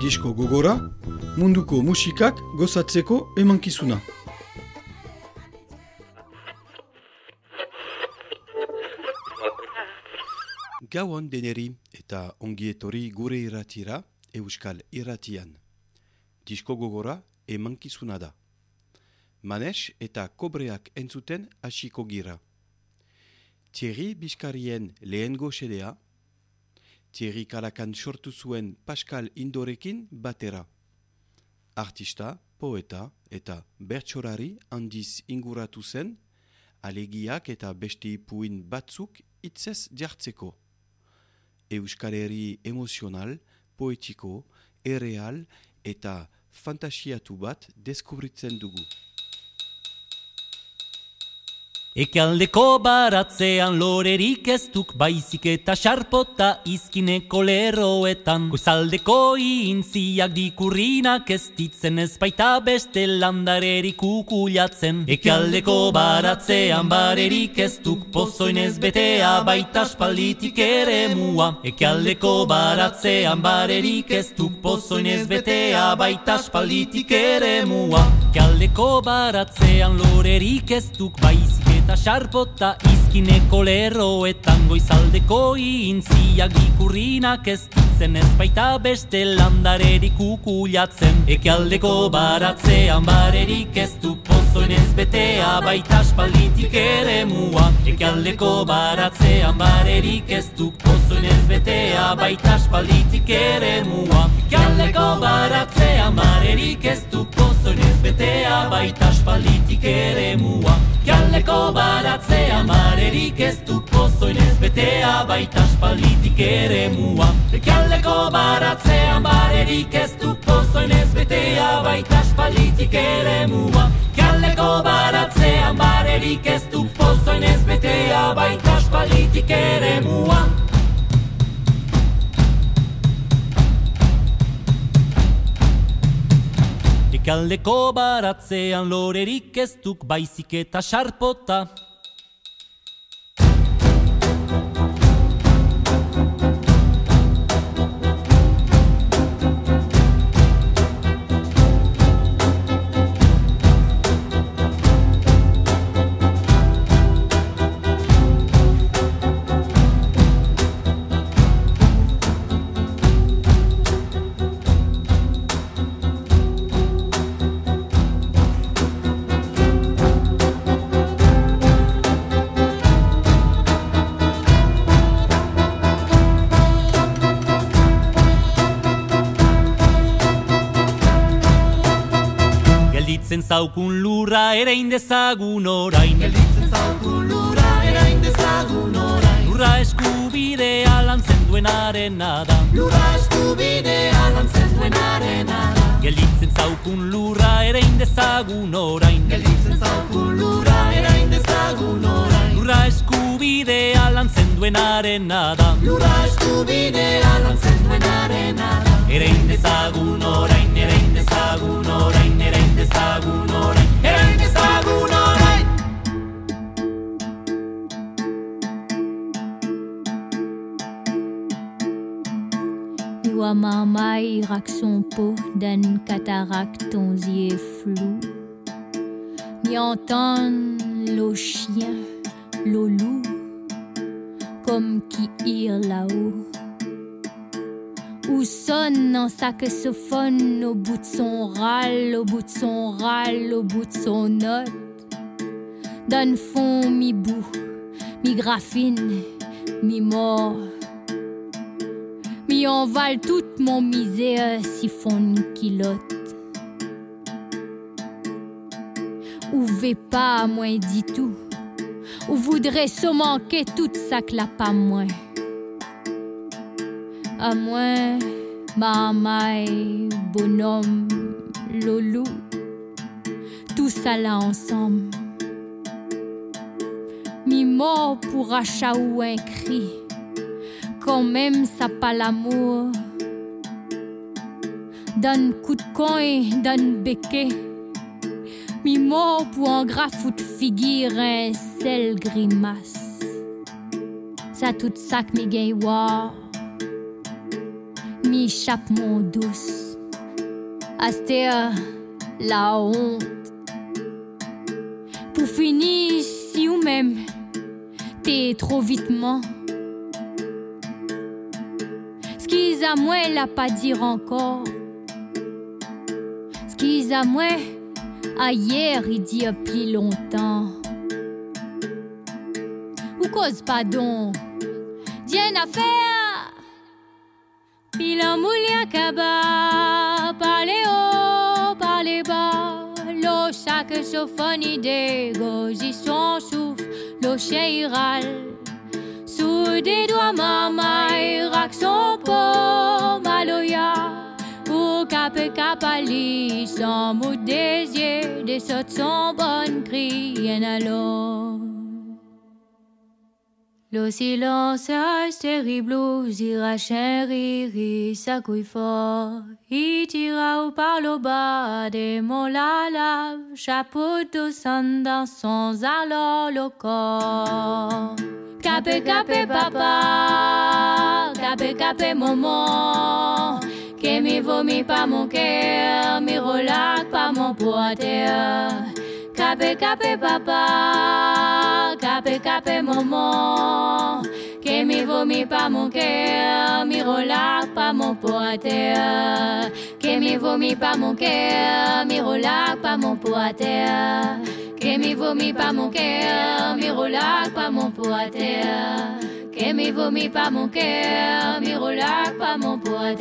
disko gogora, munduko musikak gozatzeko emankizuna. Gauan deneri eta ongietori gure irratira euskal irratian. Disko gogora emankizuna da. Manes eta kobreak entzuten hasiko gira. Thierry Biskarien lehen goxedea, Thierry Kalakan sortu zuen Pascal Indorekin batera. Artista, poeta eta bertsorari handiz inguratu zen, alegiak eta beste ipuin batzuk itzez jartzeko. Euskaleri emozional, poetiko, erreal eta fantasiatu bat deskubritzen dugu. Ekealdeko baratzean lorerik ez duk baizik eta xarpota izkineko lerroetan Goizaldeko intziak dikurrinak ez ditzen ez baita beste landarerik kukulatzen Ekealdeko baratzean barerik ez duk pozoin ez betea baita espalditik ere mua. Ekealdeko baratzean barerik ez duk pozoin ez betea baita espalditik ere mua. Ekealdeko baratzean lorerik ez duk baizik eta xarpota izkineko lerroetan goizaldeko intziak ikurrinak ez ditzen ez baita beste landarerik kukulatzen Eke aldeko baratzean barerik ez du pozoin ez betea baita espalditik ere mua. Eke aldeko baratzean barerik ez du pozoin ez betea baita espalditik ere mua. Eke aldeko baratzean barerik ez du pozoin ez betea baita espalditik ere mua. Jaldeko baratzean barerik ez du pozoin ez betea baita espalitik ere mua. Jaldeko baratzean barerik ez du pozoin ez betea baita espalitik ere mua. Jaldeko baratzean barerik ez du pozoin ez betea baita espalitik ere mua Ekaldeko baratzean lorerik ez duk baizik eta xarpota zaukun lurra ere indezagun orain. Gelditzen zaukun lurra ere indezagun orain. Lurra eskubidea lantzen duenarena da Lurra eskubidea lantzen duenarena da Gelditzen zaukun lurra ere indezagun orain. Gelditzen zaukun lurra ere indezagun orain. Lurra eskubidea lantzen duenarena da Lurra eskubidea lantzen duenarena da Ere indezagun orain, ere indezagun orain, ere Doit marmaille son peau d'un cataracte ton yeux flou. Mi entend le chien, le loup, comme qui hurle là-haut. Ou sonne un saxophone au bout de son râle, au bout de son râle, au bout de son note. Donne fond mi bout, mi graphine, mi mort. Mi envale toute mon misère si fond kilote. Ou vais pas moins dit tout. Ou voudrait se manquer toute la pas moins. À moins, marmaille, bonhomme, lolou. Tout ça là ensemble. Mi mort pour achat ou un cri quand même ça pas l'amour. Donne coup de coin, donne béquet. Mi mort pour graphe ou de figure, un sel grimace. Ça tout ça que mi gagne. Mi chape mon douce. Astéa, la honte. Pour finir, si ou même, t'es trop vitement. Ce qu'ils a moi, elle a pas dire encore. Ce qu'ils a moi, hier, il dit a plus longtemps. Ou cause pardon, Dien à faire. Bilan moulia kaba, parlez haut, parlez bas. L'eau chaque sophonie j'y son souffle, l'eau chéral. Sous des doigts, maman, rac son pot, maloya. Pour caper capali, sans mot yeux, des sautes son bonne cri, en alors. Le silence terrible, ira chéri, sa couille fort. Il tira au par le bas des mots la lave, chapeau de sang dans son alors le corps. Capé, capé, papa, capé, capé, maman. Que mi vomit pas mon cœur, mi relax pas mon poids Capé, capé, papa, capé, capé, maman. Que mi vomit pas mon cœur, mi relax pas mon poids Que mi vomit pas mon cœur, mi relax pas mon poids Que mi vomit pas mon cœur, mi relax pas mon poids Que mi vomit pas mon cœur, mi relax pas mon poids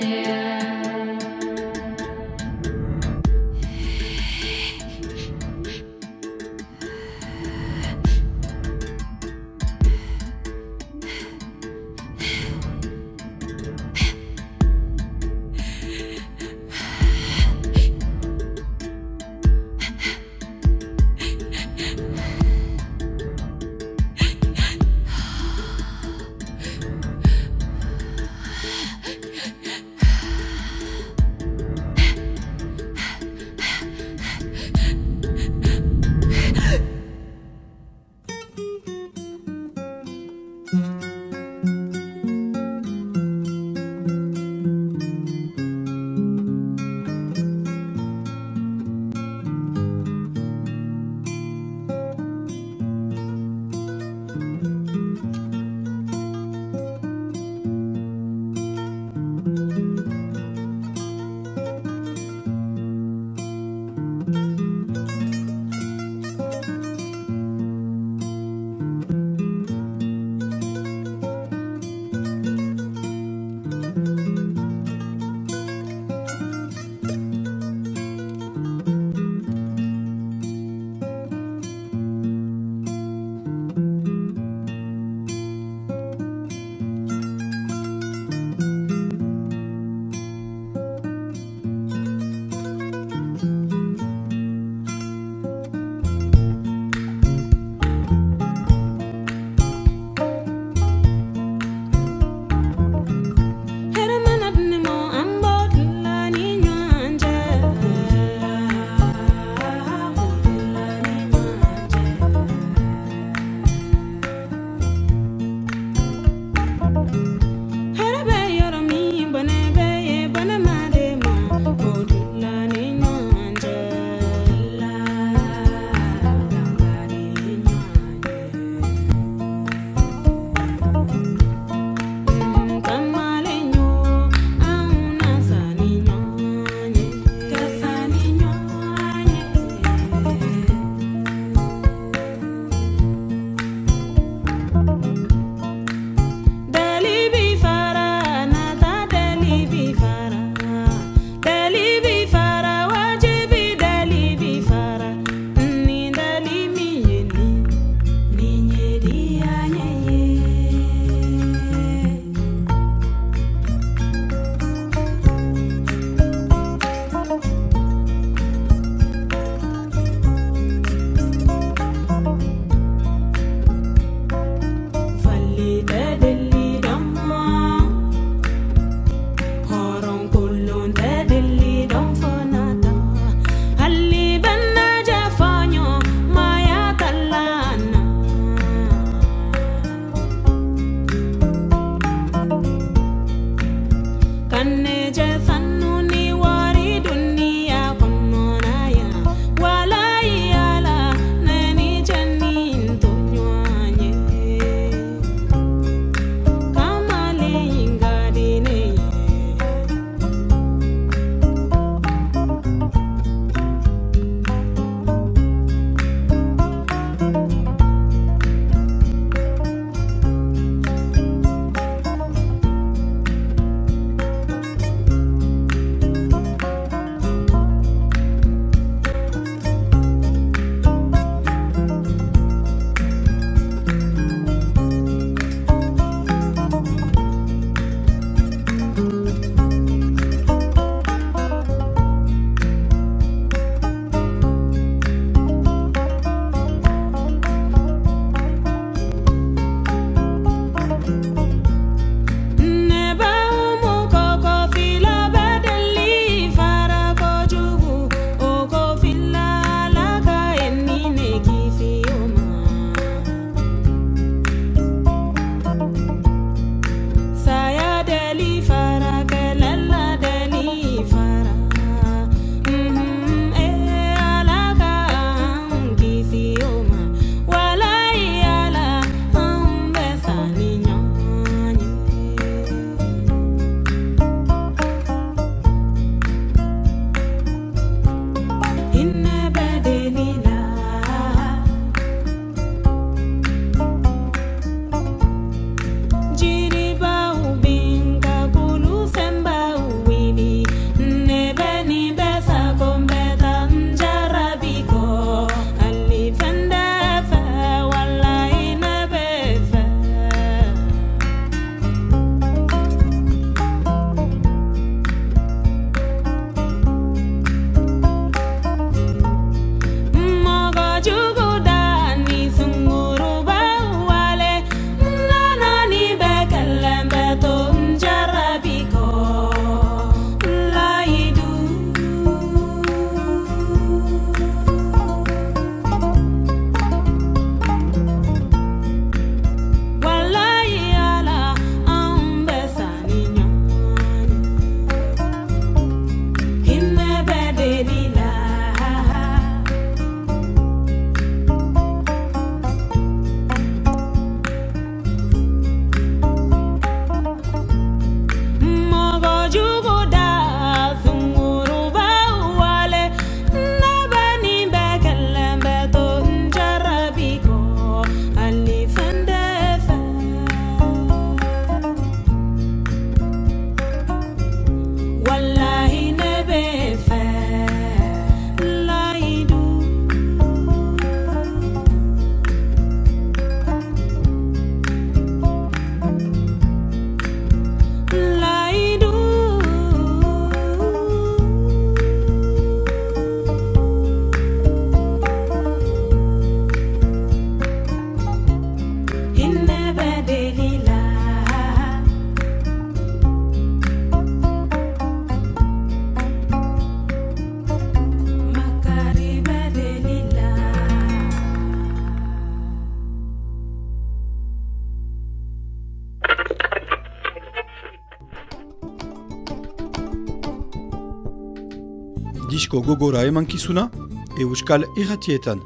disko gogora emankizuna, euskal irratietan.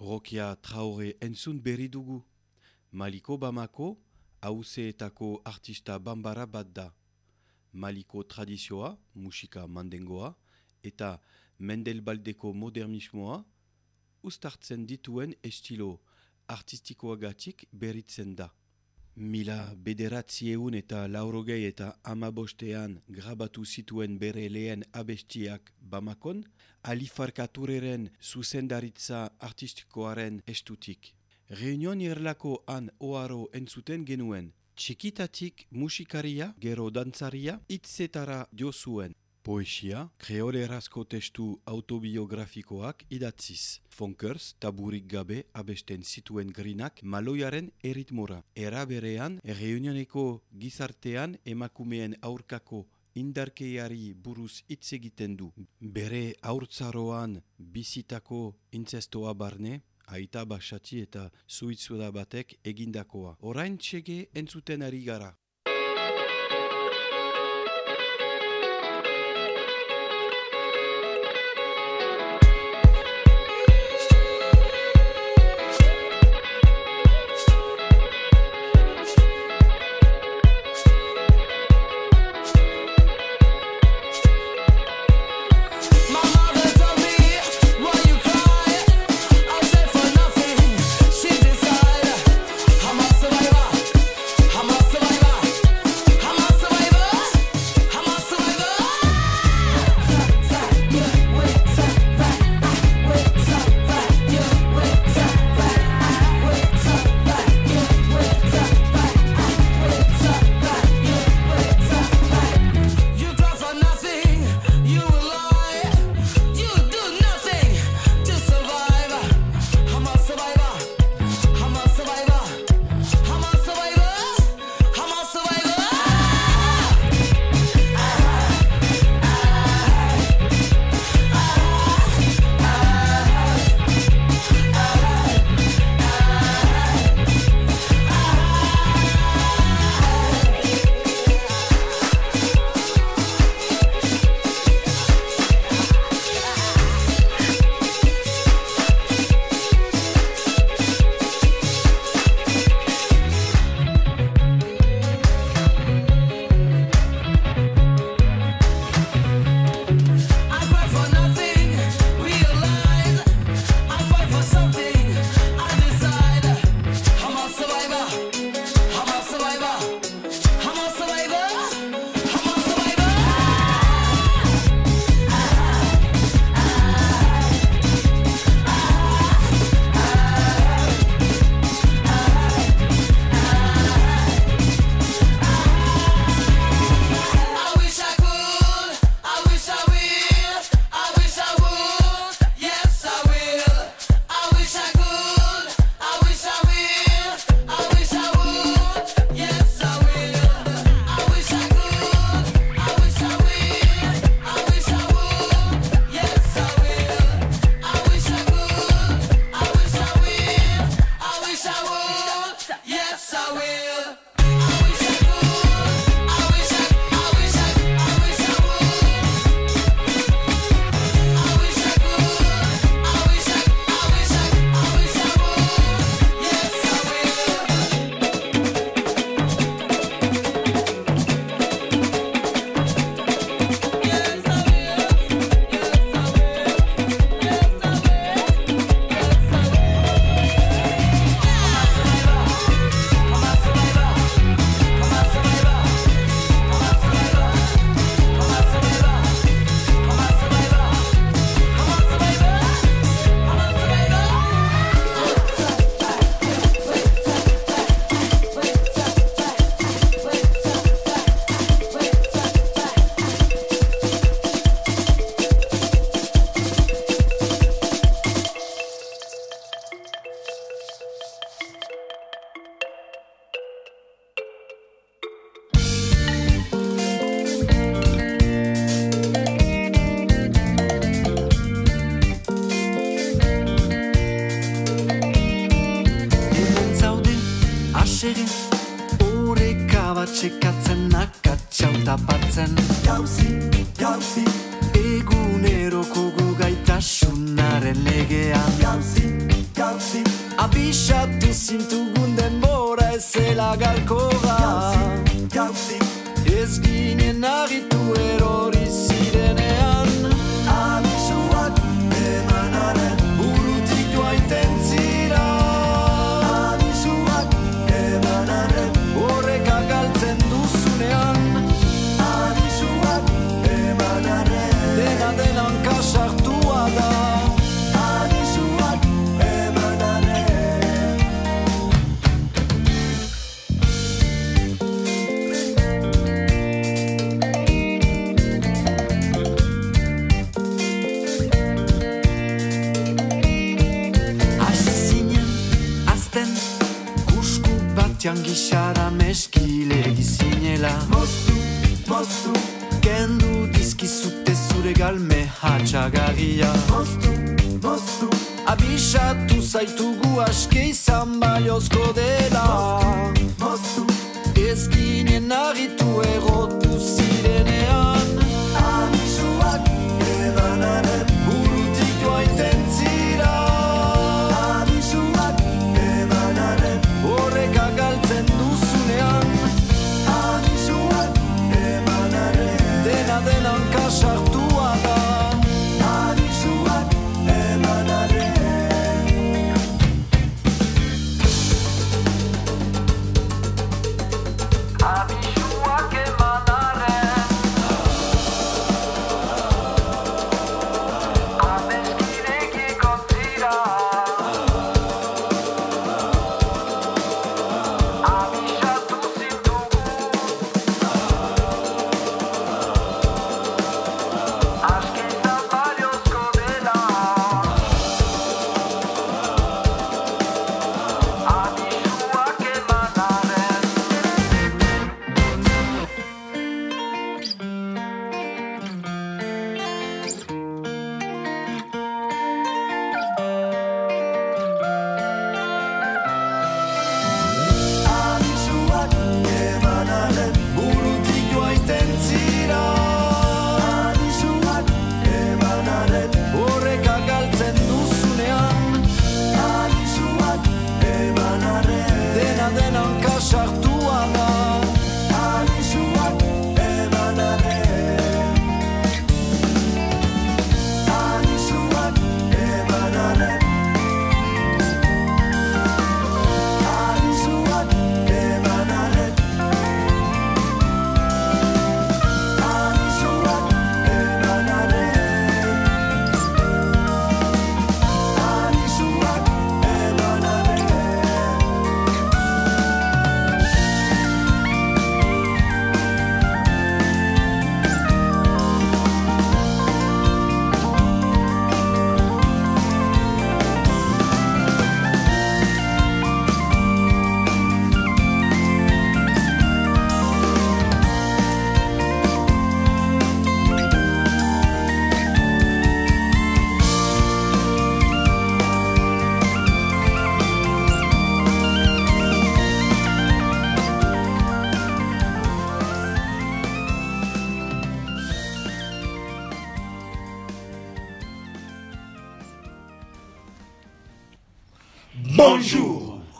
Rokia traore entzun berri dugu. Maliko Bamako, hauzeetako artista bambara bat da. Maliko tradizioa, musika mandengoa, eta Mendelbaldeko modernismoa, ustartzen dituen estilo artistikoagatik berritzen da. Mila bederatzieun eta laurogei eta amabostean grabatu zituen bere lehen abestiak Bamakon, alifarkatureren zuzendaritza artistikoaren estutik. Reunion irlako han oaro entzuten genuen, txikitatik musikaria, gero dantzaria, itzetara jo zuen. Poesia, kreolerazko testu autobiografikoak idatziz. Fonkers, taburik gabe abesten zituen grinak maloiaren eritmora. Era berean, reunioneko gizartean emakumeen aurkako indarkeiari buruz hitz egiten du. Bere aurtzaroan bizitako intzestoa barne, aita basati eta zuitzuda batek egindakoa. Orain txege entzuten ari gara. Abatxekatzen, akatxau tapatzen. Jauzi, jauzi. Eguneroko gaitasunaren legea. Jauzi, jauzi. Abixatu zintugun denbora ezela galko da Jauzi, jauzi. Ez ginen agitu erori batean gixara meskile gizinela Moztu, moztu. Kendu dizkizute zure galme hatxagarria. Moztu, moztu. Abisatu zaitugu aske izan baliozko dela. Moztu, Ez ginen argitu erotu zirenean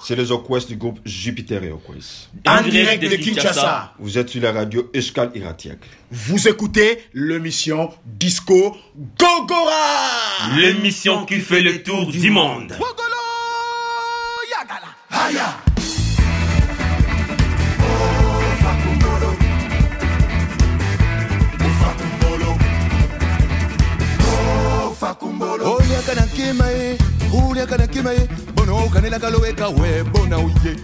C'est les Okwes du groupe Jupiter et Okwes. En direct de Kinshasa, Vous êtes sur la radio Eshkal Iratiak. vous écoutez l'émission Disco Gogora. L'émission qui fait le tour du monde. Gogolo Yagala. Ye oliaka okanela kaloweka webona oye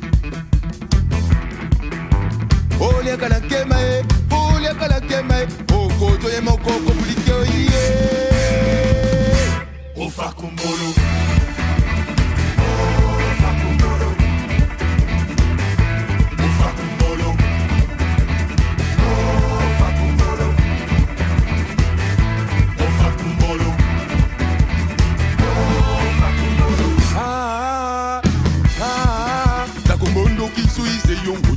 oliakala nkema ye oliakala nkema ye okoto ye moko komplike oye ofakumbolo nenhum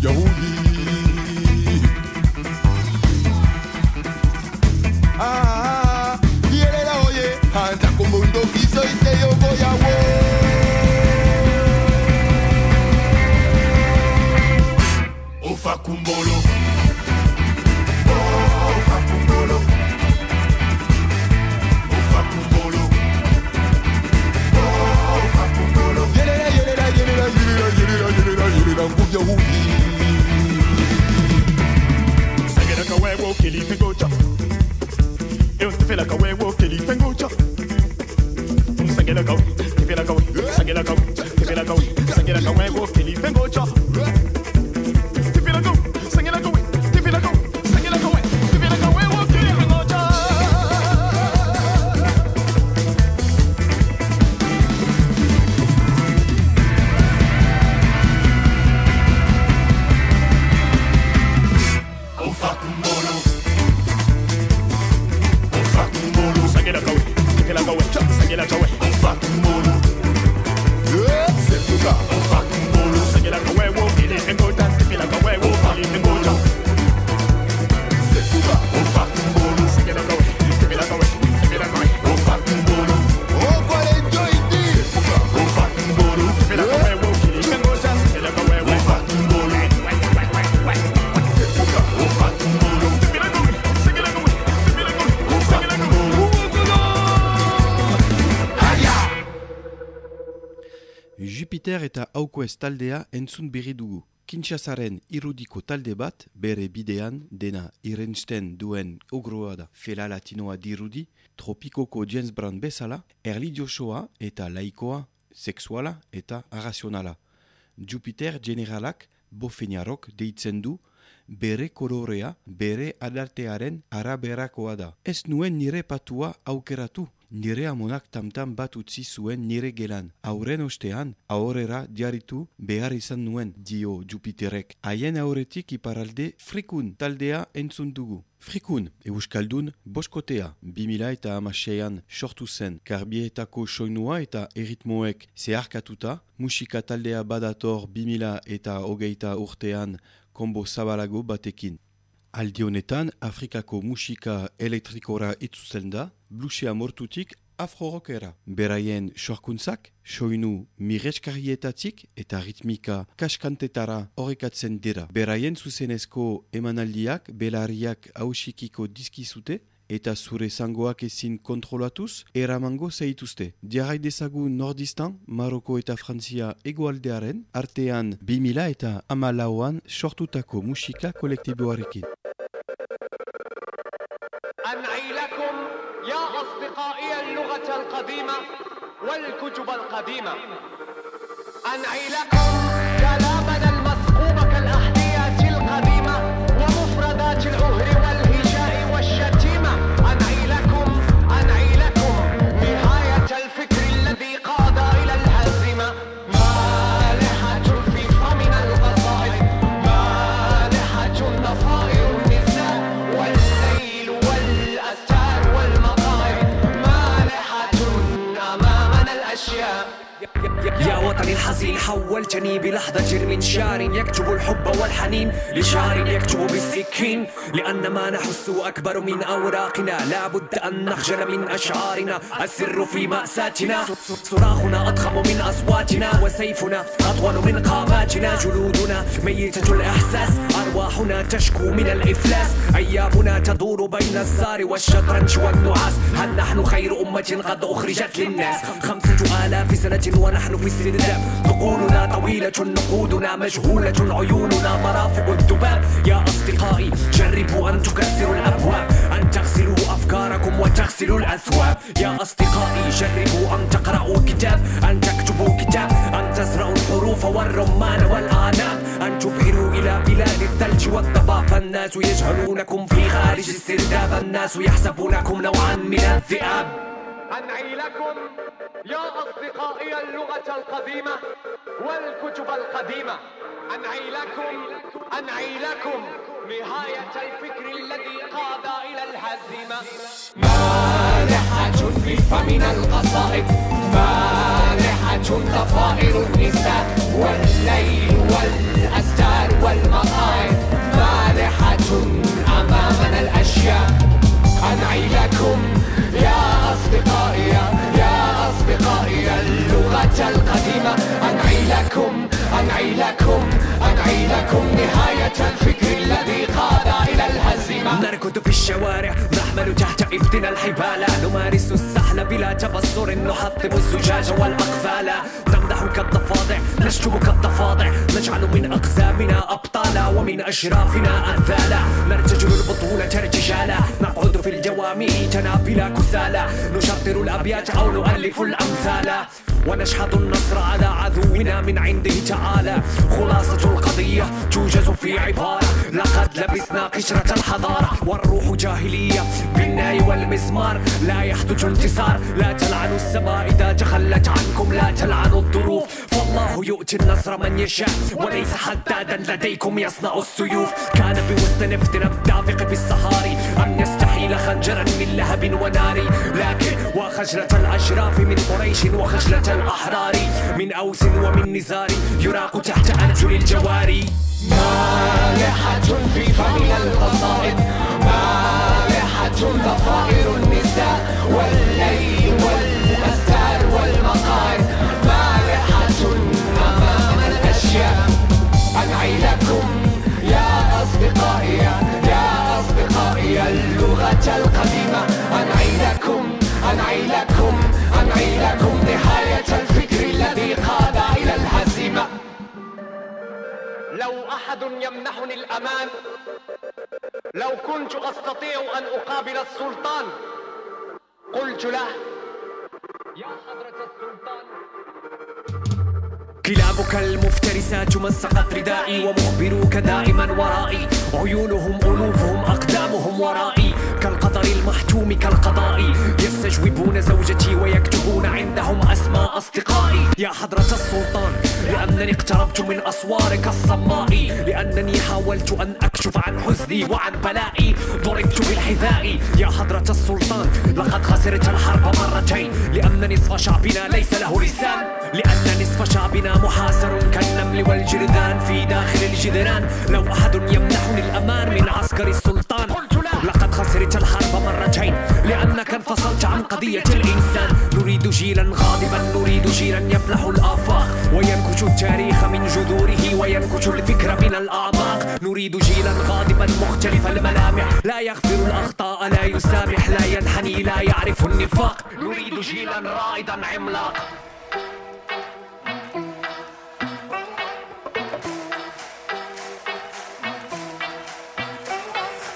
Jupiter eta Auquest taldea entzun berri dugu. Kinshasaren irudiko talde bat, bere bidean, dena irensten duen ogroa da fela latinoa dirudi, tropikoko James Brown bezala, erlidiosoa eta laikoa, sexuala eta arrazionala. Jupiter generalak bofeniarok deitzen du, bere kolorea, bere adartearen araberakoa da. Ez nuen nire patua aukeratu, nire amonak tamtam bat utzi zuen nire gelan. Aurren ostean, aurrera diaritu behar izan nuen, dio Jupiterek. Haien aurretik iparalde frikun taldea entzun dugu. Frikun, Euskaldun, boskotea, 2000 eta amaseian sortu zen, karbietako soinua eta erritmoek zeharkatuta, musika taldea badator 2000 eta hogeita urtean kombo zabalago batekin. Aldi honetan, Afrikako musika elektrikora itzuzen da, blusea mortutik afro-rockera. Beraien sorkuntzak, soinu mireskarietatik eta ritmika kaskantetara horrekatzen dira. Beraien zuzenezko emanaldiak, belariak hausikiko dizkizute, eta zure zangoak ezin kontrolatuz, eramango zeituzte. Diarrai dezagun Nordistan, Maroko eta Frantzia egoaldearen, artean 2000 eta amalauan sortutako musika kolektiboarekin. أنعي لكم يا أصدقائي اللغة القديمة والكتب القديمة أنعي لكم الحزين حولتني بلحظة جرم. شار يكتب الحب والحنين لشعر يكتب بالسكين. لأن ما نحس أكبر من أوراقنا لابد أن نخجل من أشعارنا. السر في مأساتنا. صراخنا أضخم من أصواتنا. وسيفنا أطول من قاماتنا. جلودنا ميتة الإحساس. أرواحنا تشكو من الإفلاس. أيامنا تدور بين الزار والشطرنج والنعاس. هل نحن خير أمة قد أخرجت للناس؟ خمسة آلاف سنة ونحن في السرداب. نقولنا طويلة نقودنا مجهولة عيوننا مرافق الذباب. يا أصدقائي جربوا أن تكسروا الأبواب أن تغسلوا أفكاركم وتغسلوا الأثواب. يا أصدقائي جربوا أن تقرأوا كتاب أن تكتبوا كتاب أن تزرعوا الحروف والرمان والأعناب أن تبحروا إلى بلاد الثلج والضباب فالناس يجهلونكم في خارج السرداب الناس يحسبونكم نوعا من الذئاب. أنعي لكم يا أصدقائي اللغة القديمة والكتب القديمة. أنعي لكم أنعي لكم نهاية الفكر الذي قاد إلى الهزيمة. مالحة في فمنا القصائد مالحة ضفائر النساء والليل والأستار والمطاير مالحة أمامنا الأشياء. أنعي لكم يا الحاجة القديمة أنعي لكم أنعي لكم أنعي لكم نهاية الفكر الذي قام جهدنا الحبال نمارس السحل بلا تبصر نحطم الزجاج والأقفال نمدح كالضفادع نشتم كالضفادع. نجعل من أقزامنا أبطالا ومن أشرافنا أنثالا نرتجل البطولة ارتجالا نقعد في الجوامع تنابلا كسالا. نشطر الأبيات أو نؤلف الأمثال ونشحذ النصر على عدونا من عنده تعالى. خلاصة القضية توجز في عبارة. لقد لبسنا قشرة الحضارة. والروح جاهلية بالناي والمزمار لا يحدث انتصار لا تلعنوا السماء إذا تخلت عنكم. لا تلعنوا الظروف. فالله يؤتي النصر من يشاء. وليس حدادا لديكم يصنع السيوف. كان بوسط نفتنا الدافق بالصهاري أن يستحيل خنجرا من لهب ونار. لكن وخجلة الأشراف من قريش وخجلة الأحرار. من أوس ومن نزار يراق تحت أرجل الجواري مالحة في فمن القصائد. مالحة ضفائر النساء. والليل والأستار والمقاعد مالحة أمام الأشياء. أنعي اللغة القديمة. أنعي لكم أنعي لكم أنعي لكم نهاية الفكر الذي قاد إلى الهزيمة. لو أحد يمنحني الأمان لو كنت أستطيع أن أقابل السلطان قلت له يا حضرة السلطان. كلابك المفترسات مزقت ردائي ومخبروك دائما ورائي. عيونهم ألوفهم أقدامهم ورائي. كالقطر المحتوم كالقضاء. يستجوبون زوجتي ويكتبون عندهم أسماء أصدقائي. يا حضرة السلطان. لأنني اقتربت من أسوارك الصماء لأنني حاولت أن أكشف عن حزني وعن بلائي. ضربت بالحذاء. يا حضرة السلطان لقد خسرت الحرب مرتين. لأن نصف شعبنا ليس له لسان. لأن نصف شعبنا محاصر كالنمل والجرذان في داخل الجدران. لو أحد يمنحني الأمان من عسكر السلطان لقد خسرت الحرب مرتين. لأنك انفصلت عن قضية الإنسان. نريد جيلا غاضبا نريد جيلا يفلح الآفاق. وينكش التاريخ من جذوره وينكش الفكر من الأعماق. نريد جيلا غاضبا مختلف الملامح. لا يغفر الأخطاء لا يسامح لا ينحني لا يعرف النفاق. نريد جيلا رائدا عملاق.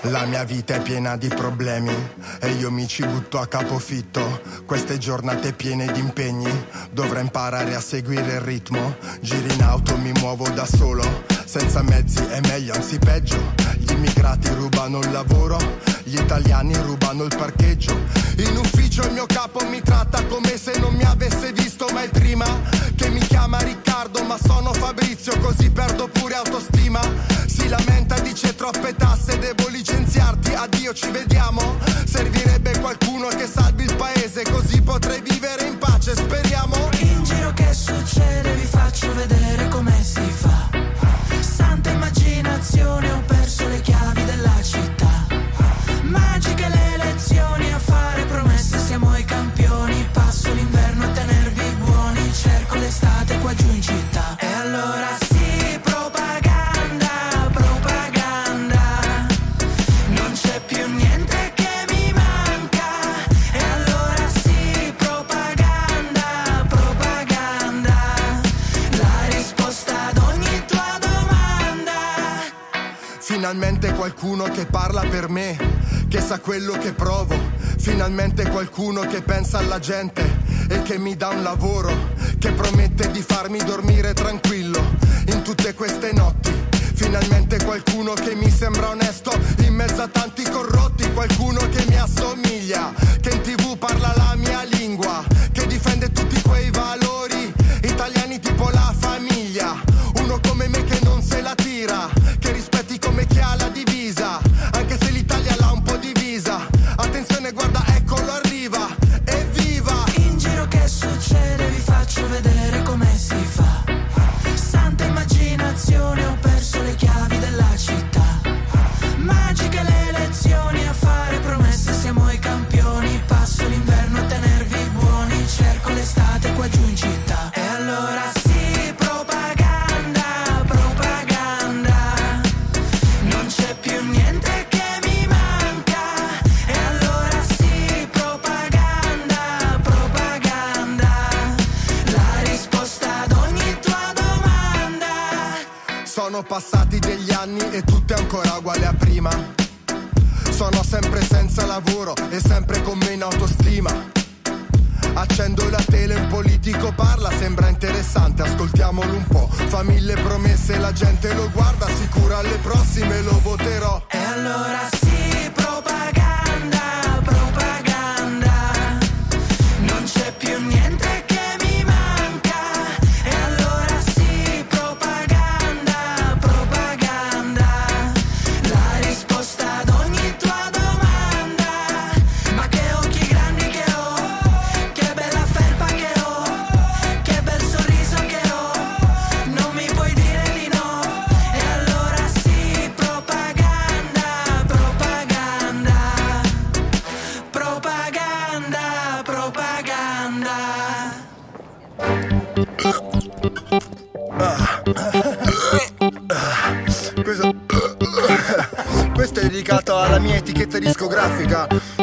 La mia vita è piena di problemi e io mi ci butto a capofitto. Queste giornate piene di impegni, dovrò imparare a seguire il ritmo. Giri in auto, mi muovo da solo, senza mezzi è meglio, anzi peggio. Gli immigrati rubano il lavoro, gli italiani rubano il parcheggio. In ufficio il mio capo mi tratta come se non mi avesse visto mai prima. Che mi chiama Riccardo, ma sono Fabrizio, così perdo pure autostima. Si lamenta, dice troppe tasse, devo licenziarti, addio, ci vediamo. Servirebbe qualcuno che salvi il paese, così potrei vivere in pace, speriamo. In giro che succede vi faccio vedere come si fa. Santa immaginazione, ho perso le chiavi della qualcuno che parla per me, che sa quello che provo. Finalmente qualcuno che pensa alla gente e che mi dà un lavoro, che promette di farmi dormire tranquillo in tutte queste notti. Finalmente qualcuno che mi sembra onesto in mezzo a tanti corrotti, qualcuno che mi assomiglia, che in tv parla la mia lingua, Attenzione, guarda, eccolo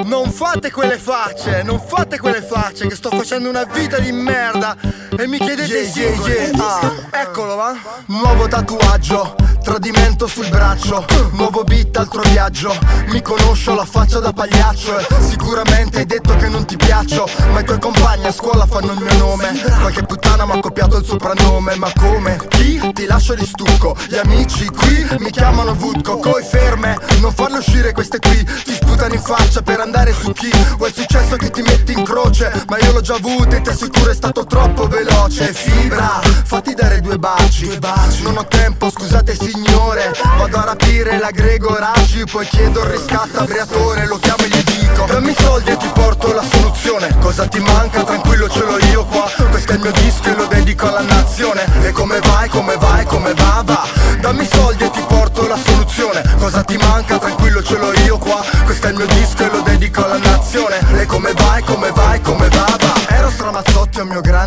Non fate quelle facce, non fate quelle facce che sto facendo una vita di merda e mi chiedete i singoli. Ah, eccolo va. Nuovo tatuaggio, tradimento sul braccio, nuovo beat, altro viaggio. Mi conosco la faccia da pagliaccio e sicuramente hai detto che non ti piaccio, ma i tuoi compagni a scuola fanno il mio nome. Qualche puttana mi ha copiato il soprannome, ma come? Chi? Ti lascio di stucco, gli amici qui mi chiamano Vudco, coi ferme, non farle uscire queste qui, ti sputano in faccia per andare su chi? Vuoi il successo che ti metti in croce, ma io l'ho già avuto e ti assicuro è stato troppo veloce. Fibra, fatti dare due baci, due baci. non ho tempo, scusate signore, vado a rapire la Grego Raci, poi chiedo il riscatto a Briatore, lo chiamo e gli dico, dammi i soldi e ti porto la soluzione, cosa ti manca? Tranquillo ce l'ho io qua, questo è il mio disco e lo dedico alla nazione, e come vai, come vai, come va, va, dammi soldi e ti porto la soluzione, cosa ti manca? Tranquillo ce l'ho io qua, questo è il mio disco e lo dedico alla nazione, e come vai, come vai, come va, va,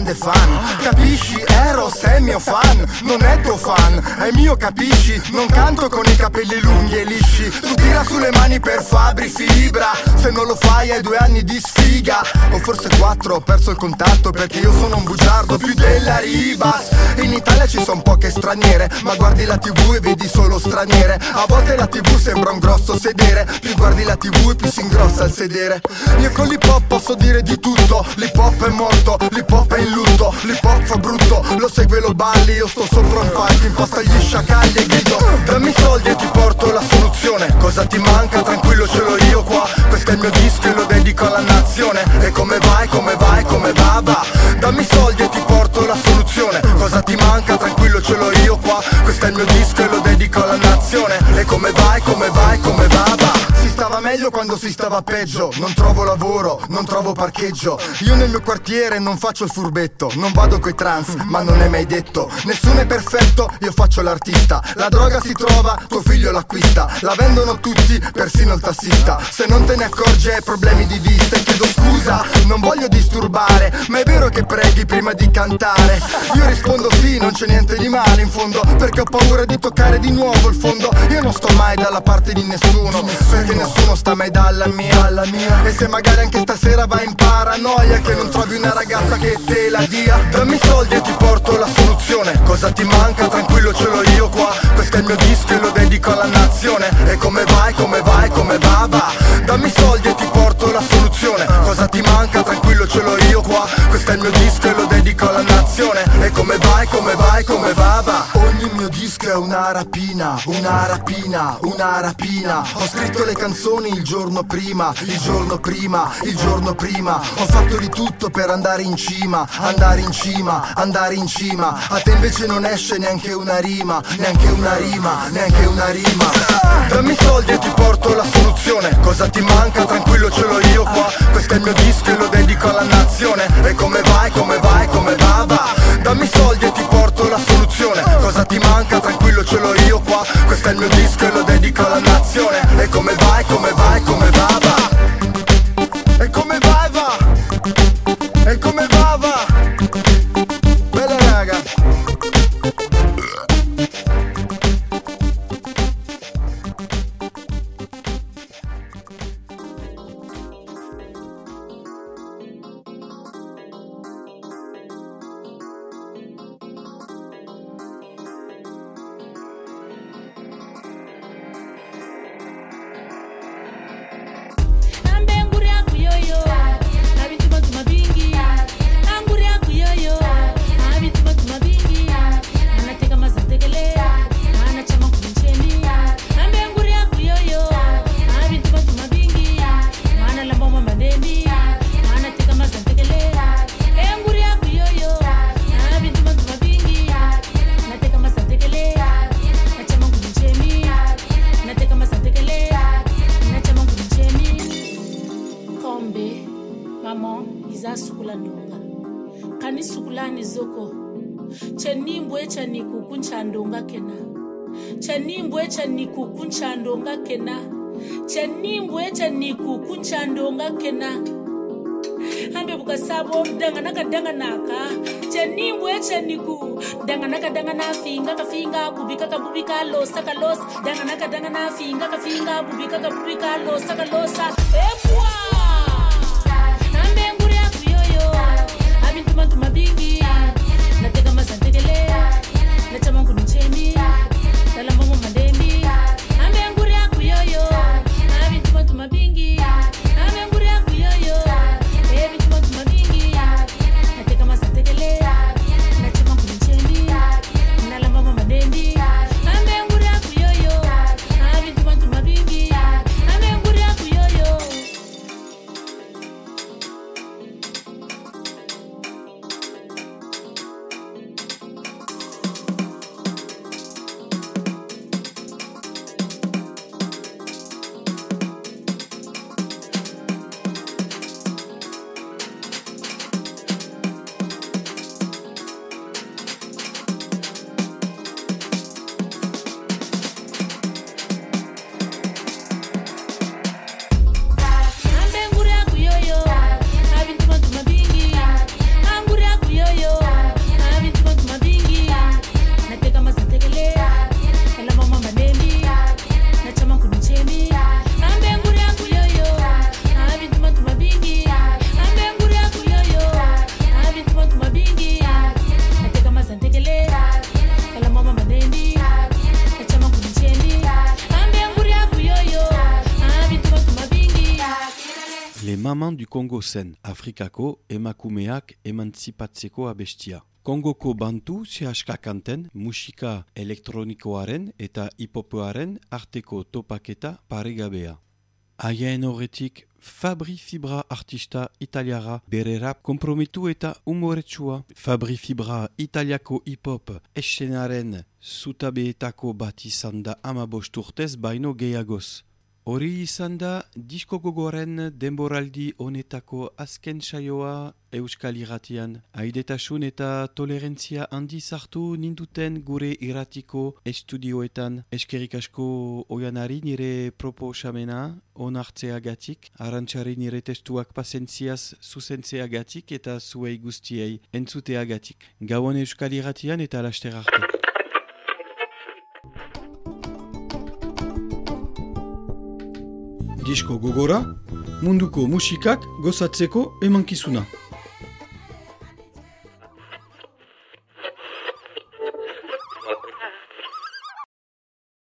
grande fan, capisci? Eros è mio fan, non è tuo fan, è mio capisci? Non canto con i capelli lunghi e lisci, tu tira sulle mani per Fabri Fibra, se non lo fai hai due anni di sfiga, o forse quattro, ho perso il contatto perché io sono un bugiardo più della Ribas, in Italia ci sono poche straniere, ma guardi la tv e vedi solo straniere, a volte la tv sembra un grosso sedere, più guardi la tv e più si ingrossa il sedere, io con l'hip hop posso dire di tutto, l'hip hop è morto, l'hip hop è in lutto, l'hip hop fa brutto, lo segue lo balli, io sto sopra un palco, imposta gli sciacalli e grido, dammi soldi e ti porto la soluzione, cosa ti manca? Tranquillo ce l'ho io qua, questo è il mio disco e lo dedico alla nazione, e come vai, come vai, come va, va, dammi soldi e ti porto la soluzione, cosa ti manca? Tranquillo ce l'ho io qua, questo è il mio disco e lo dedico alla nazione, e come vai, come vai, come meglio quando si stava peggio. Non trovo lavoro, non trovo parcheggio. Io nel mio quartiere non faccio il furbetto. Non vado coi trans, ma non è mai detto. Nessuno è perfetto, io faccio l'artista. La droga si trova, tuo figlio l'acquista. La vendono tutti, persino il tassista. Se non te ne accorgi hai problemi di vista. E chiedo scusa, non voglio disturbare Ma è vero che preghi prima di cantare. Io rispondo sì, non c'è niente di male in fondo Perché ho paura di toccare di nuovo il fondo. Io non sto mai dalla parte di nessuno Perché nessuno sta mai dalla mia, dalla mia. E se magari anche stasera vai in paranoia Che non trovi una ragazza che te la dia. Dammi soldi e ti porto la soluzione. Cosa ti manca? Tranquillo ce l'ho io qua. Questo è il mio disco e lo dedico alla nazione. E come vai, come vai, come va, va. Dammi soldi e ti porto la soluzione. Cosa ti manca? Tranquillo ce l'ho io qua. Questo è il mio disco e lo dedico alla nazione. E come vai, come vai, come va, va mio disco è una rapina, una rapina, una rapina. Ho scritto le canzoni il giorno prima, il giorno prima, il giorno prima. Ho fatto di tutto per andare in cima, andare in cima, andare in cima. A te invece non esce neanche una rima, neanche una rima, neanche una rima. Dammi i soldi e ti porto la soluzione. Cosa ti manca? Tranquillo ce l'ho io qua. Questo è il mio disco e lo dedico alla nazione. E come vai, come vai, come va, va. Dammi i soldi e ti porto la soluzione Cosa ti manca? Tranquillo ce l'ho io qua. Questo è il mio disco e lo dedico alla nazione. E come vai, come vai, come va, finga ka finga bubika ka bubika losa ka Les mamans du Congo zen Afrikako emakumeak emantzipatzeko abestia. Kongoko bantu sehaskakanten musika elektronikoaren eta hipopoaren arteko topaketa paregabea. Haien horretik Fabri Fibra artista italiara bere rap kompromitu eta umoretsua. Fabri Fibra italiako hip-hop escenaren zutabeetako bat izan da amabost urtez baino gehiagoz. Hori izan da disko gogoren denboraldi honetako azken saioa Euskal Irratian. Aidetasun eta tolerantzia handi zartu ninduten gure irratiko estudioetan. Eskerik asko oianari nire proposamena onartzeagatik, arantxari nire testuak pasentziaz zuzentzeagatik eta zuei guztiei entzuteagatik. Gauan Euskal Irratian eta laster arte. Disko gogora, munduko musikak gozatzeko emankizuna.